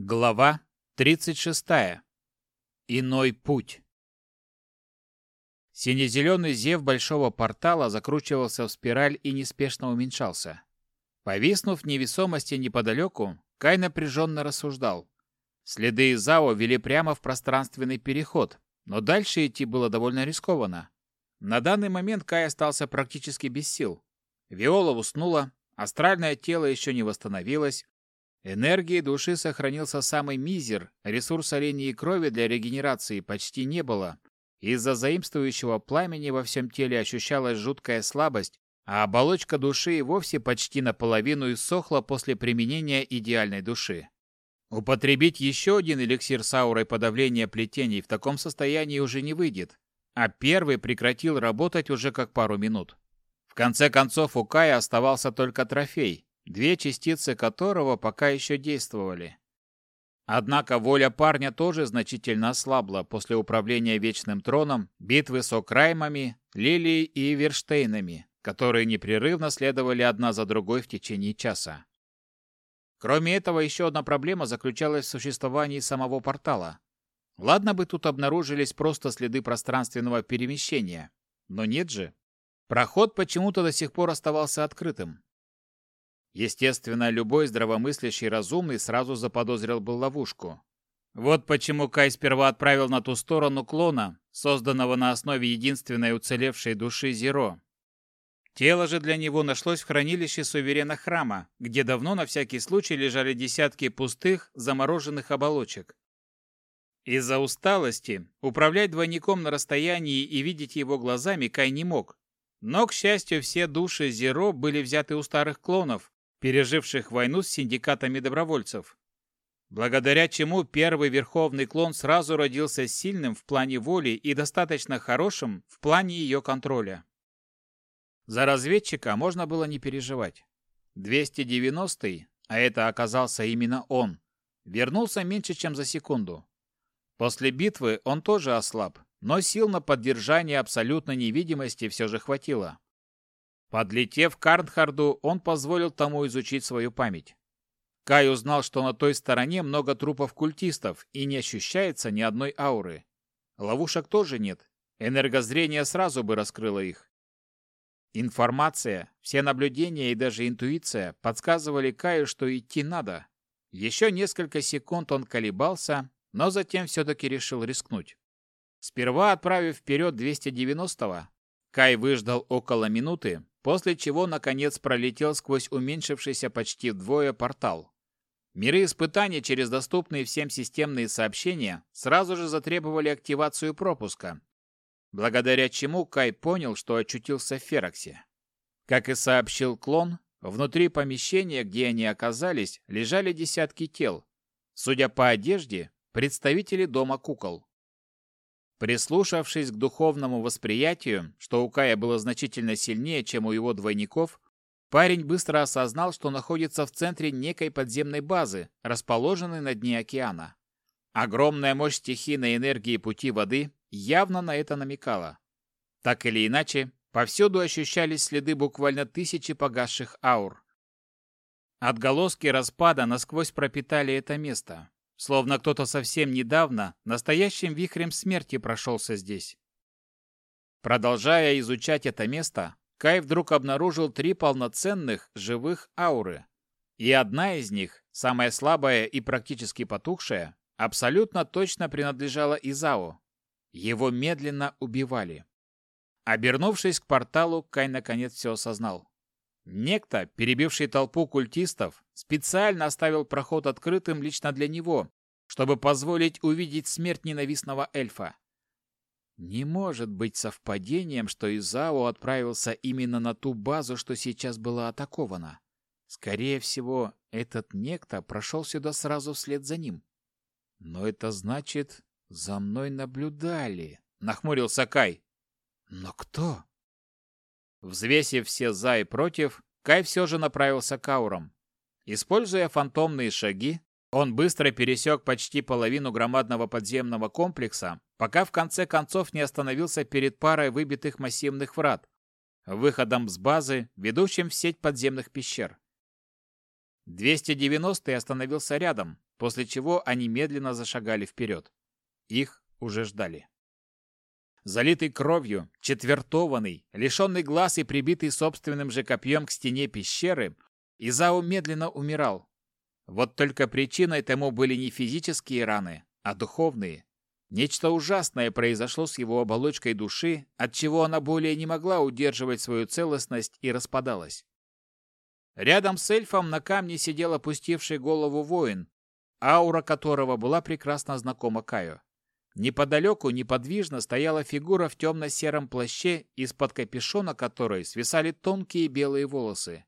Глава 36. Иной путь. Сине-зеленый зев большого портала закручивался в спираль и неспешно уменьшался. Повиснув невесомости неподалеку, Кай напряженно рассуждал. Следы Изао вели прямо в пространственный переход, но дальше идти было довольно рискованно. На данный момент Кай остался практически без сил. Виола уснула, астральное тело еще не восстановилось, Энергии души сохранился самый мизер, ресурса линии крови для регенерации почти не было. Из-за заимствующего пламени во всем теле ощущалась жуткая слабость, а оболочка души и вовсе почти наполовину иссохла после применения идеальной души. Употребить еще один эликсир с аурой подавления плетений в таком состоянии уже не выйдет, а первый прекратил работать уже как пару минут. В конце концов у Кая оставался только трофей, две частицы которого пока еще действовали. Однако воля парня тоже значительно ослабла после управления Вечным Троном, битвы с Окраймами, Лилией и Верштейнами, которые непрерывно следовали одна за другой в течение часа. Кроме этого, еще одна проблема заключалась в существовании самого портала. Ладно бы тут обнаружились просто следы пространственного перемещения, но нет же. Проход почему-то до сих пор оставался открытым. Естественно, любой здравомыслящий разумный сразу заподозрил бы ловушку. Вот почему Кай сперва отправил на ту сторону клона, созданного на основе единственной уцелевшей души Зеро. Тело же для него нашлось в хранилище суверена храма, где давно на всякий случай лежали десятки пустых, замороженных оболочек. Из-за усталости управлять двойником на расстоянии и видеть его глазами Кай не мог. Но, к счастью, все души Зеро были взяты у старых клонов, переживших войну с синдикатами добровольцев. Благодаря чему первый верховный клон сразу родился сильным в плане воли и достаточно хорошим в плане ее контроля. За разведчика можно было не переживать. 290-й, а это оказался именно он, вернулся меньше, чем за секунду. После битвы он тоже ослаб, но сил на поддержание абсолютной невидимости все же хватило. Подлетев к Арнхарду, он позволил тому изучить свою память. Кай узнал, что на той стороне много трупов культистов и не ощущается ни одной ауры. Ловушек тоже нет. Энергозрение сразу бы раскрыло их. Информация, все наблюдения и даже интуиция подсказывали Каю, что идти надо. Еще несколько секунд он колебался, но затем все-таки решил рискнуть. Сперва отправив вперед 290-го, Кай выждал около минуты, после чего, наконец, пролетел сквозь уменьшившийся почти вдвое портал. Миры испытания через доступные всем системные сообщения сразу же затребовали активацию пропуска, благодаря чему Кай понял, что очутился в Фероксе. Как и сообщил клон, внутри помещения, где они оказались, лежали десятки тел. Судя по одежде, представители дома кукол. Прислушавшись к духовному восприятию, что у Кая было значительно сильнее, чем у его двойников, парень быстро осознал, что находится в центре некой подземной базы, расположенной на дне океана. Огромная мощь стихийной энергии пути воды явно на это намекала. Так или иначе, повсюду ощущались следы буквально тысячи погасших аур. Отголоски распада насквозь пропитали это место. Словно кто-то совсем недавно настоящим вихрем смерти прошелся здесь. Продолжая изучать это место, Кай вдруг обнаружил три полноценных живых ауры. И одна из них, самая слабая и практически потухшая, абсолютно точно принадлежала Изао. Его медленно убивали. Обернувшись к порталу, Кай наконец все осознал. Некто, перебивший толпу культистов, специально оставил проход открытым лично для него, чтобы позволить увидеть смерть ненавистного эльфа. Не может быть совпадением, что Изао отправился именно на ту базу, что сейчас была атакована. Скорее всего, этот некто прошел сюда сразу вслед за ним. Но это значит, за мной наблюдали, нахмурился Кай. Но кто? Взвесив все «за» и «против», Кай все же направился к аурам. Используя фантомные шаги, он быстро пересек почти половину громадного подземного комплекса, пока в конце концов не остановился перед парой выбитых массивных врат, выходом с базы, ведущим в сеть подземных пещер. 290 остановился рядом, после чего они медленно зашагали вперед. Их уже ждали. Залитый кровью, четвертованный, лишенный глаз и прибитый собственным же копьем к стене пещеры, Изао медленно умирал. Вот только причиной тому были не физические раны, а духовные. Нечто ужасное произошло с его оболочкой души, от чего она более не могла удерживать свою целостность и распадалась. Рядом с эльфом на камне сидел опустивший голову воин, аура которого была прекрасно знакома Каю. Неподалеку неподвижно стояла фигура в темно-сером плаще, из-под капюшона которой свисали тонкие белые волосы.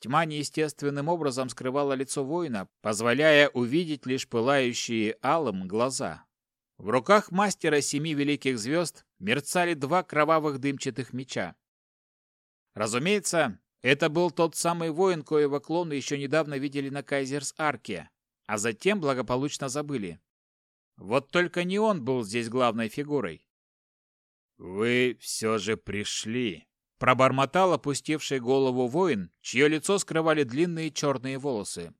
Тьма неестественным образом скрывала лицо воина, позволяя увидеть лишь пылающие алым глаза. В руках мастера семи великих звезд мерцали два кровавых дымчатых меча. Разумеется, это был тот самый воин, коего клоны еще недавно видели на Кайзерс-Арке, а затем благополучно забыли. Вот только не он был здесь главной фигурой. «Вы все же пришли», — пробормотал опустивший голову воин, чье лицо скрывали длинные черные волосы.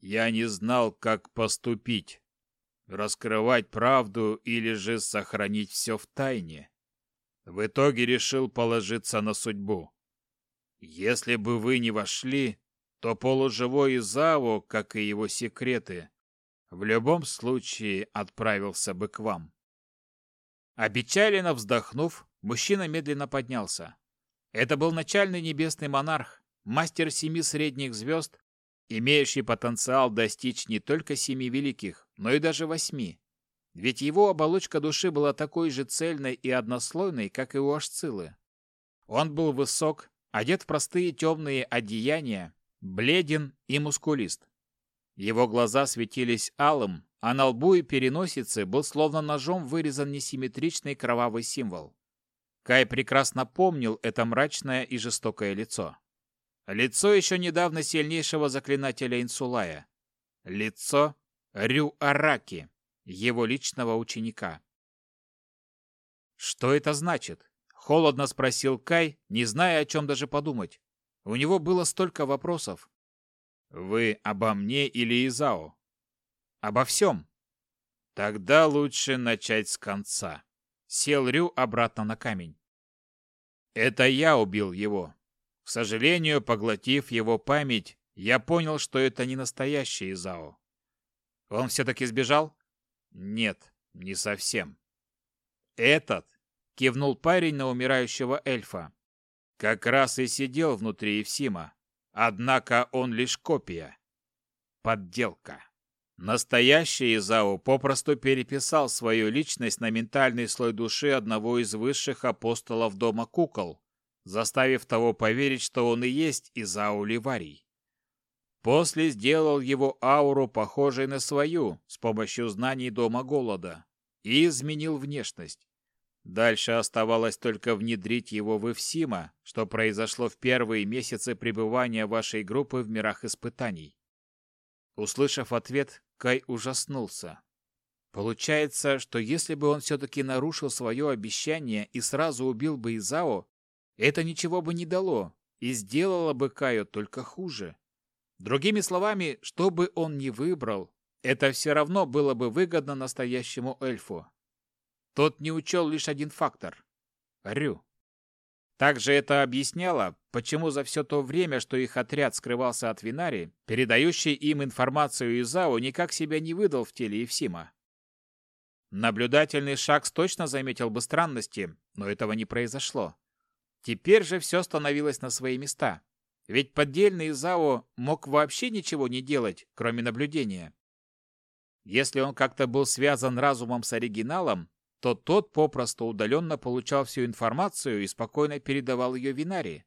«Я не знал, как поступить. Раскрывать правду или же сохранить все в тайне. В итоге решил положиться на судьбу. Если бы вы не вошли, то полуживой Изао, как и его секреты, в любом случае отправился бы к вам. Обечаленно вздохнув, мужчина медленно поднялся. Это был начальный небесный монарх, мастер семи средних звезд, имеющий потенциал достичь не только семи великих, но и даже восьми. Ведь его оболочка души была такой же цельной и однослойной, как и у Ашцилы. Он был высок, одет в простые темные одеяния, бледен и мускулист. Его глаза светились алым, а на лбу и переносице был словно ножом вырезан несимметричный кровавый символ. Кай прекрасно помнил это мрачное и жестокое лицо. Лицо еще недавно сильнейшего заклинателя Инсулая. Лицо Рю-Араки, его личного ученика. «Что это значит?» — холодно спросил Кай, не зная, о чем даже подумать. У него было столько вопросов, вы обо мне или Изао? Обо всем. Тогда лучше начать с конца. Сел Рю обратно на камень. Это я убил его. К сожалению, поглотив его память, я понял, что это не настоящий Изао. Он все-таки сбежал? Нет, не совсем. Этот, кивнул парень на умирающего эльфа, как раз и сидел внутри Евсима. Однако он лишь копия. Подделка. Настоящий Изау попросту переписал свою личность на ментальный слой души одного из высших апостолов Дома Кукол, заставив того поверить, что он и есть Изау Ливарий. После сделал его ауру похожей на свою с помощью знаний Дома Голода и изменил внешность. Дальше оставалось только внедрить его в Эвсима, что произошло в первые месяцы пребывания вашей группы в мирах испытаний. Услышав ответ, Кай ужаснулся. Получается, что если бы он все-таки нарушил свое обещание и сразу убил бы Изао, это ничего бы не дало и сделало бы Каю только хуже. Другими словами, что бы он ни выбрал, это все равно было бы выгодно настоящему эльфу. Тот не учел лишь один фактор – Рю. Также это объясняло, почему за все то время, что их отряд скрывался от Винари, передающий им информацию Изао никак себя не выдал в теле Евсима. Наблюдательный Шакс точно заметил бы странности, но этого не произошло. Теперь же все становилось на свои места. Ведь поддельный Изао мог вообще ничего не делать, кроме наблюдения. Если он как-то был связан разумом с оригиналом, то тот попросту удаленно получал всю информацию и спокойно передавал ее Винари.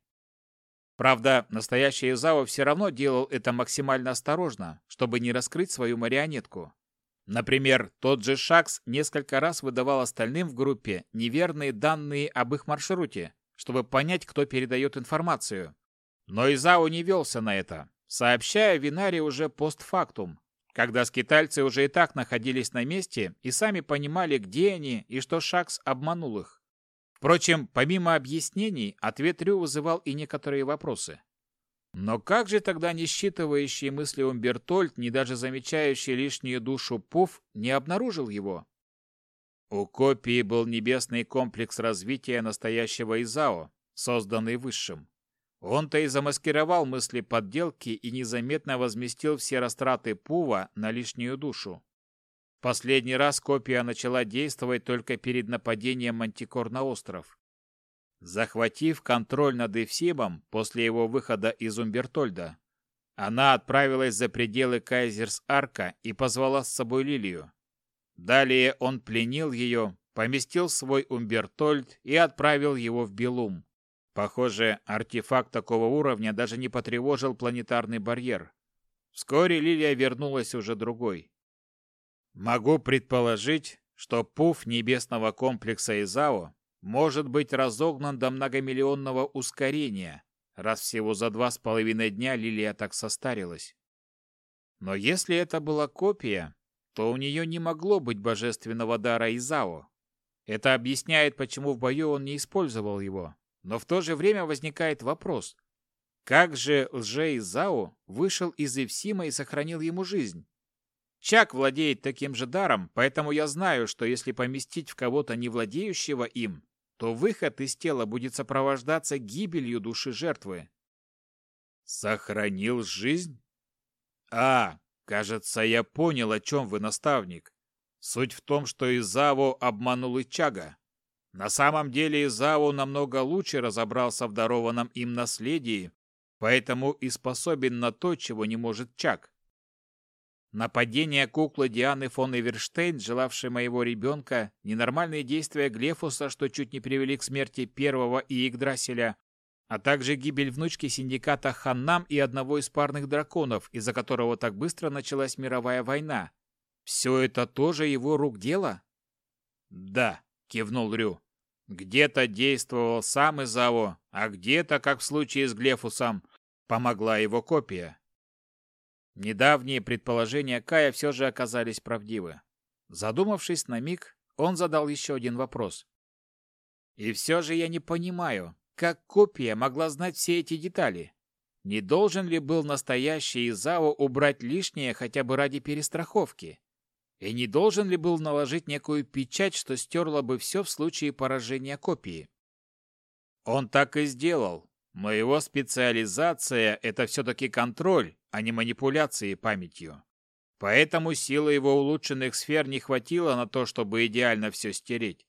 Правда, настоящий Изао все равно делал это максимально осторожно, чтобы не раскрыть свою марионетку. Например, тот же Шакс несколько раз выдавал остальным в группе неверные данные об их маршруте, чтобы понять, кто передает информацию. Но Изао не велся на это, сообщая Винари уже постфактум, когда скитальцы уже и так находились на месте и сами понимали, где они и что Шакс обманул их. Впрочем, помимо объяснений, ответ Рю вызывал и некоторые вопросы. Но как же тогда не считывающий мысли Умбертольд, не даже замечающий лишнюю душу Пуф, не обнаружил его? У копии был небесный комплекс развития настоящего Изао, созданный Высшим. Он-то и замаскировал мысли подделки и незаметно возместил все растраты Пува на лишнюю душу. Последний раз копия начала действовать только перед нападением Мантикор на остров. Захватив контроль над Эвсибом после его выхода из Умбертольда, она отправилась за пределы Кайзерс-Арка и позвала с собой Лилию. Далее он пленил ее, поместил свой Умбертольд и отправил его в Белум. Похоже, артефакт такого уровня даже не потревожил планетарный барьер. Вскоре Лилия вернулась уже другой. Могу предположить, что пуф небесного комплекса Изао может быть разогнан до многомиллионного ускорения, раз всего за два с половиной дня Лилия так состарилась. Но если это была копия, то у нее не могло быть божественного дара Изао. Это объясняет, почему в бою он не использовал его. Но в то же время возникает вопрос. Как же лже-Изао вышел из Евсима и сохранил ему жизнь? Чак владеет таким же даром, поэтому я знаю, что если поместить в кого-то не владеющего им, то выход из тела будет сопровождаться гибелью души жертвы. Сохранил жизнь? А, кажется, я понял, о чем вы, наставник. Суть в том, что Изаво обманул Ичага. На самом деле Изао намного лучше разобрался в дарованном им наследии, поэтому и способен на то, чего не может Чак. Нападение куклы Дианы фон Эверштейн, желавшей моего ребенка, ненормальные действия Глефуса, что чуть не привели к смерти первого и Игдрасиля, а также гибель внучки синдиката Ханнам и одного из парных драконов, из-за которого так быстро началась мировая война. Все это тоже его рук дело? Да, кивнул Рю. Где-то действовал сам Изао, а где-то, как в случае с Глефусом, помогла его копия. Недавние предположения Кая все же оказались правдивы. Задумавшись на миг, он задал еще один вопрос. «И все же я не понимаю, как копия могла знать все эти детали? Не должен ли был настоящий Изао убрать лишнее хотя бы ради перестраховки? И не должен ли был наложить некую печать, что стерла бы все в случае поражения копии?» Он так и сделал, но его специализация – это все-таки контроль, а не манипуляции памятью. Поэтому силы его улучшенных сфер не хватило на то, чтобы идеально все стереть.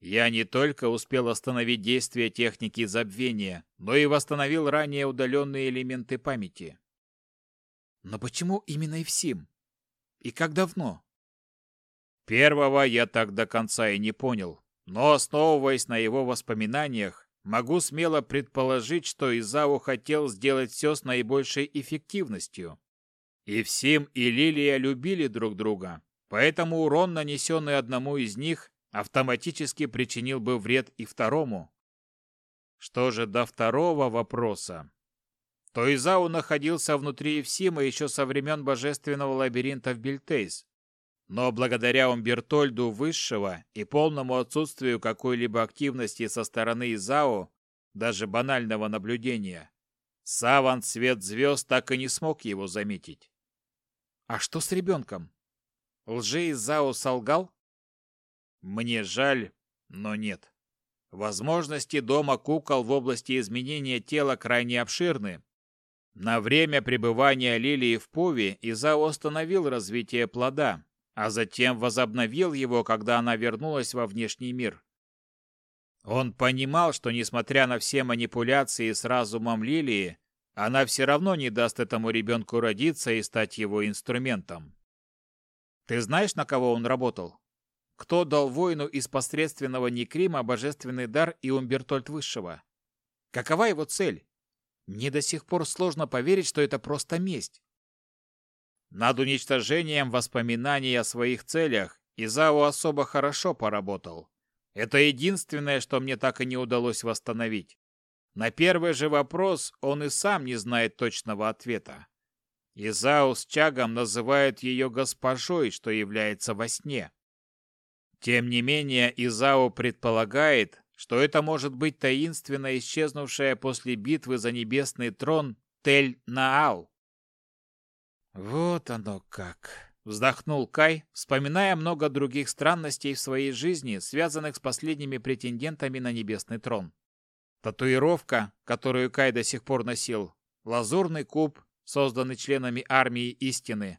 Я не только успел остановить действие техники забвения, но и восстановил ранее удаленные элементы памяти. Но почему именно Евсим? И как давно? Первого я так до конца и не понял, но, основываясь на его воспоминаниях, Могу смело предположить, что Изао хотел сделать все с наибольшей эффективностью. И Всем и Лилия любили друг друга, поэтому урон, нанесенный одному из них, автоматически причинил бы вред и второму. Что же до второго вопроса, то Изао находился внутри Евсима еще со времен божественного лабиринта в Бельтейс. Но благодаря Умбертольду Высшего и полному отсутствию какой-либо активности со стороны Изао, даже банального наблюдения, Саван Свет Звезд так и не смог его заметить. А что с ребенком? Лже Изао солгал? Мне жаль, но нет. Возможности дома кукол в области изменения тела крайне обширны. На время пребывания Лилии в Пуве Изао остановил развитие плода, а затем возобновил его, когда она вернулась во внешний мир. Он понимал, что, несмотря на все манипуляции с разумом Лилии, она все равно не даст этому ребенку родиться и стать его инструментом. Ты знаешь, на кого он работал? Кто дал воину из посредственного Некрима божественный дар и Умбертольд Высшего? Какова его цель? Мне до сих пор сложно поверить, что это просто месть. Над уничтожением воспоминаний о своих целях Изао особо хорошо поработал. Это единственное, что мне так и не удалось восстановить. На первый же вопрос он и сам не знает точного ответа. Изао с Чагом называют ее госпожой, что является во сне. Тем не менее, Изао предполагает, что это может быть таинственно исчезнувшая после битвы за небесный трон Тель-Наал. Вот оно как. Вздохнул Кай, вспоминая много других странностей в своей жизни, связанных с последними претендентами на небесный трон. Татуировка, которую Кай до сих пор носил, лазурный куб, созданный членами армии истины,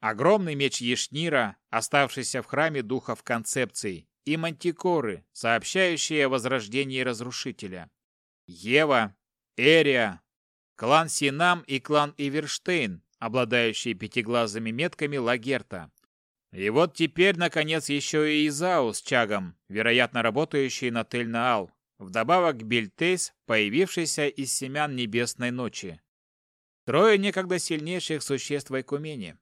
огромный меч Ешнира, оставшийся в храме духов концепций, и мантикоры, сообщающие о возрождении разрушителя. Ева, Эрия, клан Синам и клан Иверштейн, обладающие пятиглазыми метками Лагерта. И вот теперь, наконец, еще и Изау с Чагом, вероятно, работающие на Тель-Наал, вдобавок Бельтейс, появившийся из семян Небесной Ночи. Трое некогда сильнейших существ в Айкумене.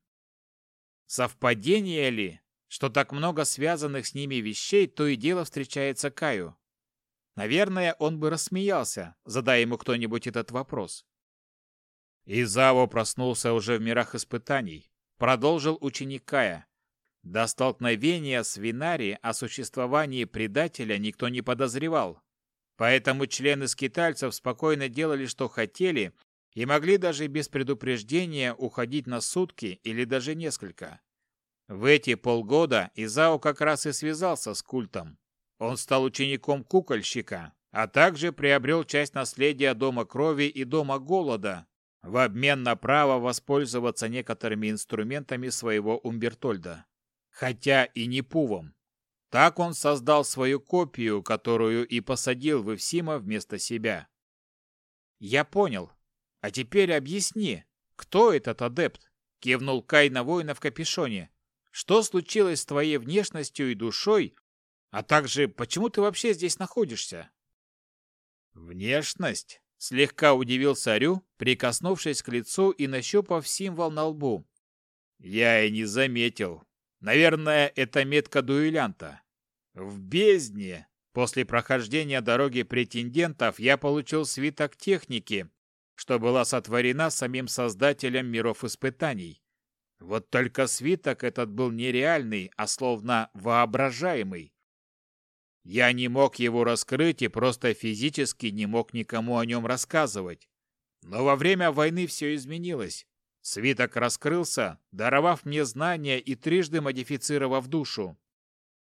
Совпадение ли, что так много связанных с ними вещей то и дело встречается Каю? Наверное, он бы рассмеялся, задая ему кто-нибудь этот вопрос. Изаво проснулся уже в мирах испытаний, продолжил ученик Кая. До столкновения с Винари о существовании предателя никто не подозревал. Поэтому члены скитальцев спокойно делали, что хотели, и могли даже без предупреждения уходить на сутки или даже несколько. В эти полгода Изао как раз и связался с культом. Он стал учеником кукольщика, а также приобрел часть наследия Дома Крови и Дома Голода в обмен на право воспользоваться некоторыми инструментами своего Умбертольда. Хотя и не пувом. Так он создал свою копию, которую и посадил в Эвсима вместо себя. «Я понял. А теперь объясни, кто этот адепт?» — кивнул Кай на воина в капюшоне. «Что случилось с твоей внешностью и душой, а также почему ты вообще здесь находишься?» «Внешность?» — слегка удивился Рю, прикоснувшись к лицу и нащупав символ на лбу. «Я и не заметил. Наверное, это метка дуэлянта. В бездне, после прохождения дороги претендентов, я получил свиток техники, что была сотворена самим создателем миров испытаний. Вот только свиток этот был нереальный, а словно воображаемый. Я не мог его раскрыть и просто физически не мог никому о нем рассказывать. Но во время войны все изменилось. Свиток раскрылся, даровав мне знания и трижды модифицировав душу.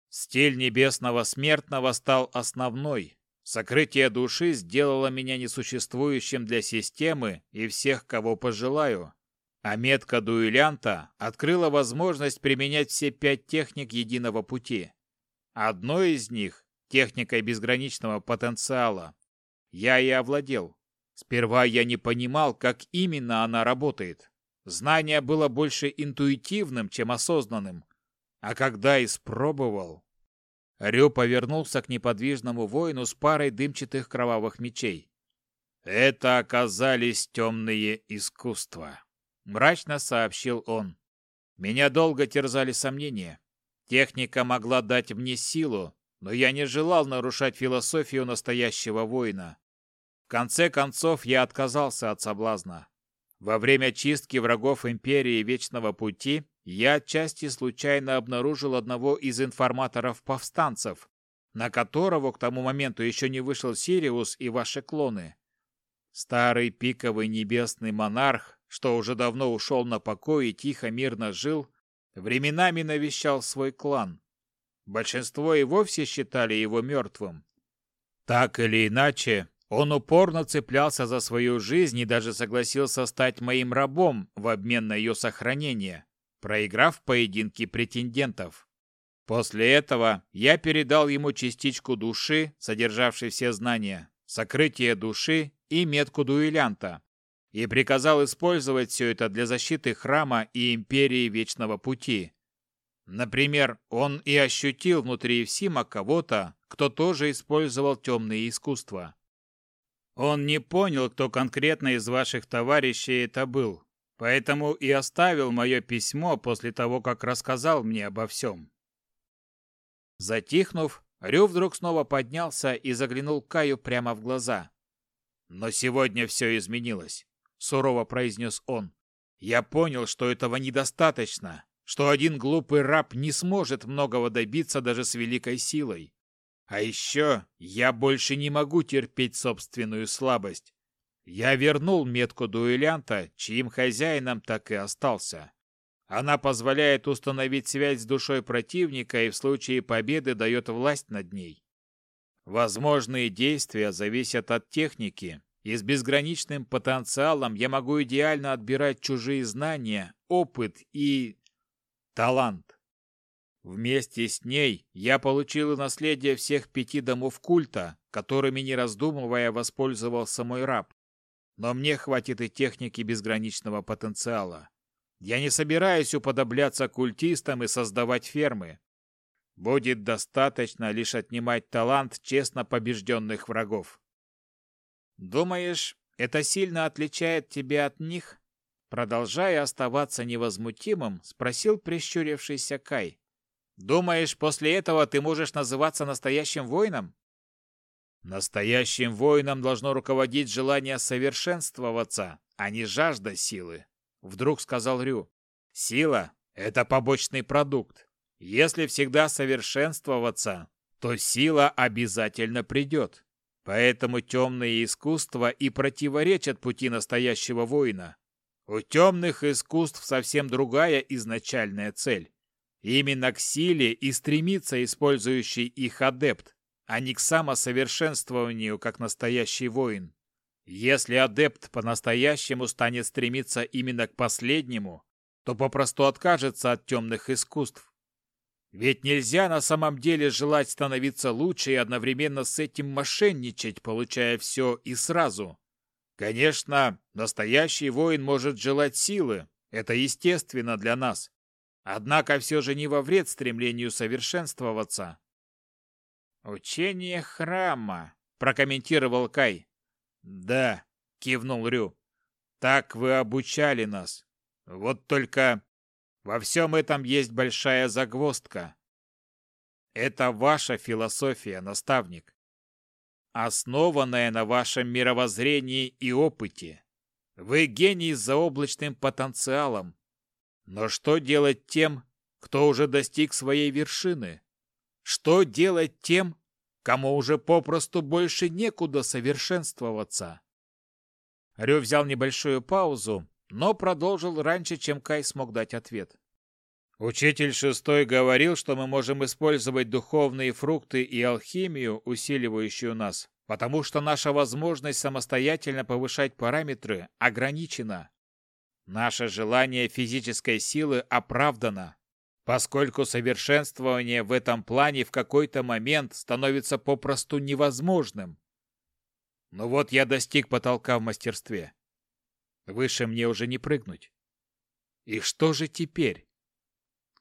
Стиль небесного смертного стал основной. Сокрытие души сделало меня несуществующим для системы и всех, кого пожелаю. А метка дуэлянта открыла возможность применять все пять техник единого пути. Одной из них, техникой безграничного потенциала, я и овладел. Сперва я не понимал, как именно она работает. Знание было больше интуитивным, чем осознанным. А когда испробовал... Рю повернулся к неподвижному воину с парой дымчатых кровавых мечей. «Это оказались темные искусства», — мрачно сообщил он. «Меня долго терзали сомнения. Техника могла дать мне силу, но я не желал нарушать философию настоящего воина. В конце концов, я отказался от соблазна. Во время чистки врагов Империи Вечного Пути я отчасти случайно обнаружил одного из информаторов-повстанцев, на которого к тому моменту еще не вышел Сириус и ваши клоны. Старый пиковый небесный монарх, что уже давно ушел на покой и тихо мирно жил, временами навещал свой клан. Большинство и вовсе считали его мертвым. Так или иначе, он упорно цеплялся за свою жизнь и даже согласился стать моим рабом в обмен на ее сохранение, проиграв поединки претендентов. После этого я передал ему частичку души, содержавшей все знания, сокрытие души и метку дуэлянта, и приказал использовать все это для защиты храма и империи Вечного Пути. Например, он и ощутил внутри Евсима кого-то, кто тоже использовал темные искусства. Он не понял, кто конкретно из ваших товарищей это был, поэтому и оставил мое письмо после того, как рассказал мне обо всем. Затихнув, Рю вдруг снова поднялся и заглянул Каю прямо в глаза. «Но сегодня все изменилось», — сурово произнес он. «Я понял, что этого недостаточно, что один глупый раб не сможет многого добиться даже с великой силой. А еще я больше не могу терпеть собственную слабость. Я вернул метку дуэлянта, чьим хозяином так и остался. Она позволяет установить связь с душой противника и в случае победы дает власть над ней. Возможные действия зависят от техники, и с безграничным потенциалом я могу идеально отбирать чужие знания, опыт и... талант. Вместе с ней я получил наследие всех пяти домов культа, которыми, не раздумывая, воспользовался мой раб. Но мне хватит и техники безграничного потенциала. Я не собираюсь уподобляться культистам и создавать фермы. Будет достаточно лишь отнимать талант честно побежденных врагов. Думаешь, это сильно отличает тебя от них? Продолжая оставаться невозмутимым, спросил прищурившийся Кай. Думаешь, после этого ты можешь называться настоящим воином? Настоящим воином должно руководить желание совершенствоваться, а не жажда силы, вдруг сказал Рю. Сила это побочный продукт. Если всегда совершенствоваться, то сила обязательно придет. Поэтому темные искусства и противоречат пути настоящего воина. У темных искусств совсем другая изначальная цель. Именно к силе и стремится использующий их адепт, а не к самосовершенствованию, как настоящий воин. Если адепт по-настоящему станет стремиться именно к последнему, то попросту откажется от темных искусств. Ведь нельзя на самом деле желать становиться лучше и одновременно с этим мошенничать, получая все и сразу. Конечно, настоящий воин может желать силы, это естественно для нас. Однако все же не во вред стремлению совершенствоваться. «Учение храма», — прокомментировал Кай. «Да», — кивнул Рю. «Так вы обучали нас. Вот только во всем этом есть большая загвоздка. Это ваша философия, наставник, основанная на вашем мировоззрении и опыте. Вы гений с заоблачным потенциалом. Но что делать тем, кто уже достиг своей вершины? Что делать тем, кому уже попросту больше некуда совершенствоваться? Рю взял небольшую паузу, но продолжил раньше, чем Кай смог дать ответ. Учитель шестой говорил, что мы можем использовать духовные фрукты и алхимию, усиливающую нас, потому что наша возможность самостоятельно повышать параметры ограничена. Наше желание физической силы оправдано, поскольку совершенствование в этом плане в какой-то момент становится попросту невозможным. Но вот я достиг потолка в мастерстве. Выше мне уже не прыгнуть. И что же теперь?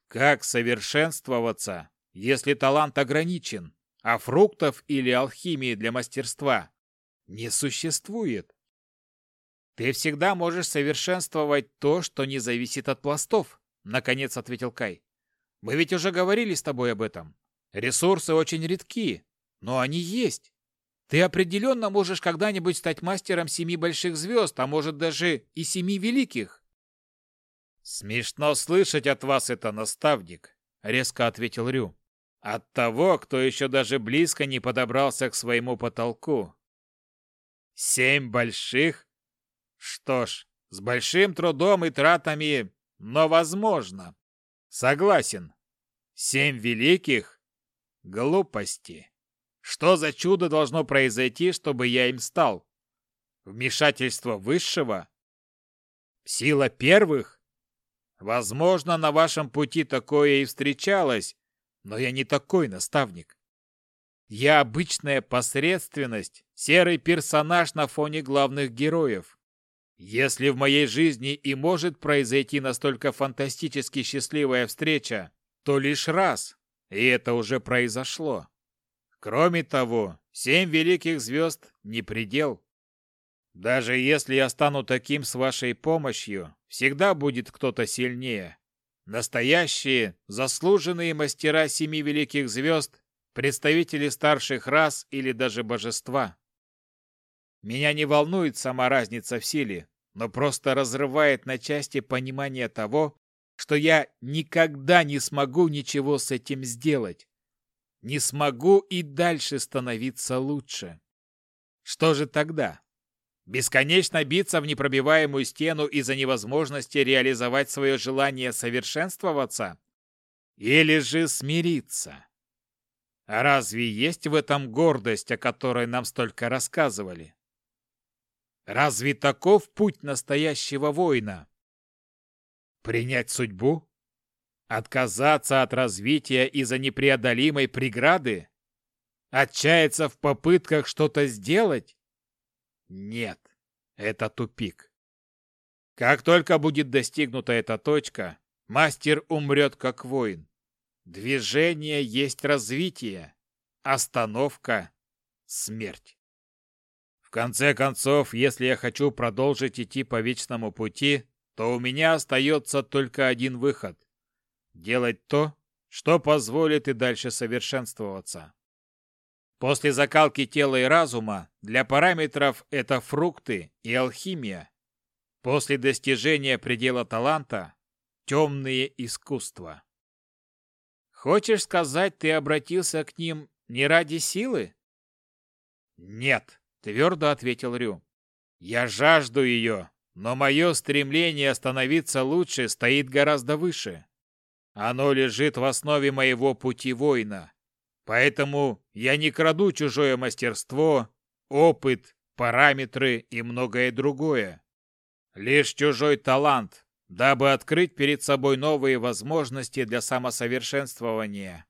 Как совершенствоваться, если талант ограничен, а фруктов или алхимии для мастерства не существует? Ты всегда можешь совершенствовать то, что не зависит от пластов, наконец ответил Кай. Мы ведь уже говорили с тобой об этом. Ресурсы очень редки, но они есть. Ты определенно можешь когда-нибудь стать мастером семи больших звезд, а может даже и семи великих. Смешно слышать от вас это, наставник, резко ответил Рю. От того, кто еще даже близко не подобрался к своему потолку. Семь больших? Что ж, с большим трудом и тратами, но возможно. Согласен. Семь великих? Глупости. Что за чудо должно произойти, чтобы я им стал? Вмешательство высшего? Сила первых? Возможно, на вашем пути такое и встречалось, но я не такой наставник. Я обычная посредственность, серый персонаж на фоне главных героев. Если в моей жизни и может произойти настолько фантастически счастливая встреча, то лишь раз, и это уже произошло. Кроме того, семь великих звезд — не предел. Даже если я стану таким с вашей помощью, всегда будет кто-то сильнее. Настоящие, заслуженные мастера семи великих звезд, представители старших рас или даже божества. Меня не волнует сама разница в силе, но просто разрывает на части понимание того, что я никогда не смогу ничего с этим сделать не смогу и дальше становиться лучше. Что же тогда? Бесконечно биться в непробиваемую стену из-за невозможности реализовать свое желание совершенствоваться? Или же смириться? А разве есть в этом гордость, о которой нам столько рассказывали? Разве таков путь настоящего воина? Принять судьбу? Отказаться от развития из-за непреодолимой преграды? Отчаяться в попытках что-то сделать? Нет, это тупик. Как только будет достигнута эта точка, мастер умрет как воин. Движение есть развитие, остановка — смерть. В конце концов, если я хочу продолжить идти по вечному пути, то у меня остается только один выход — делать то, что позволит и дальше совершенствоваться. После закалки тела и разума для параметров это фрукты и алхимия. После достижения предела таланта – темные искусства. Хочешь сказать, ты обратился к ним не ради силы? Нет, твердо ответил Рю. Я жажду ее, но мое стремление становиться лучше стоит гораздо выше. Оно лежит в основе моего пути воина. Поэтому я не краду чужое мастерство, опыт, параметры и многое другое. Лишь чужой талант, дабы открыть перед собой новые возможности для самосовершенствования.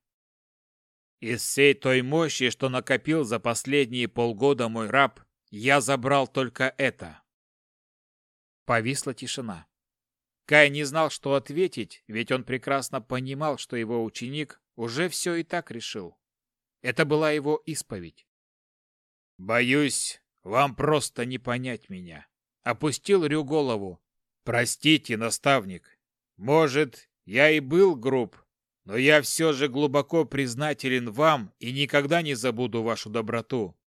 Из всей той мощи, что накопил за последние полгода мой раб, я забрал только это. Повисла тишина. Кай не знал, что ответить, ведь он прекрасно понимал, что его ученик уже все и так решил. Это была его исповедь. «Боюсь, вам просто не понять меня», — опустил Рю голову. «Простите, наставник. Может, я и был груб, но я все же глубоко признателен вам и никогда не забуду вашу доброту.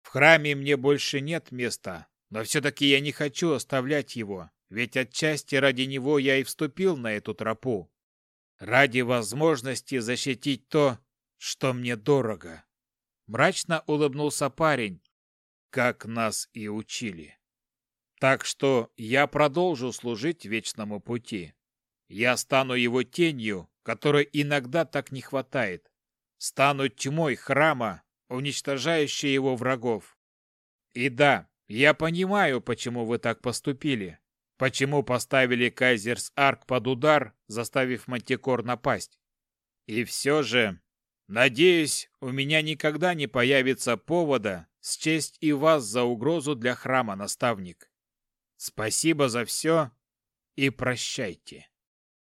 В храме мне больше нет места, но все-таки я не хочу оставлять его, ведь отчасти ради него я и вступил на эту тропу. Ради возможности защитить то, что мне дорого. Мрачно улыбнулся парень, как нас и учили. Так что я продолжу служить вечному пути. Я стану его тенью, которой иногда так не хватает. Стану тьмой храма, уничтожающей его врагов. И да, я понимаю, почему вы так поступили. Почему поставили Кайзерс Арк под удар, заставив Мантикор напасть. И все же Надеюсь, у меня никогда не появится повода счесть и вас за угрозу для храма, наставник. Спасибо за все и прощайте.